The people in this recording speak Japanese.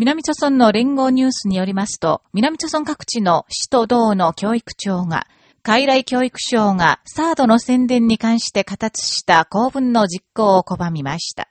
南朝村の連合ニュースによりますと、南朝村各地の市と道の教育長が、海来教育省がサードの宣伝に関して形した公文の実行を拒みました。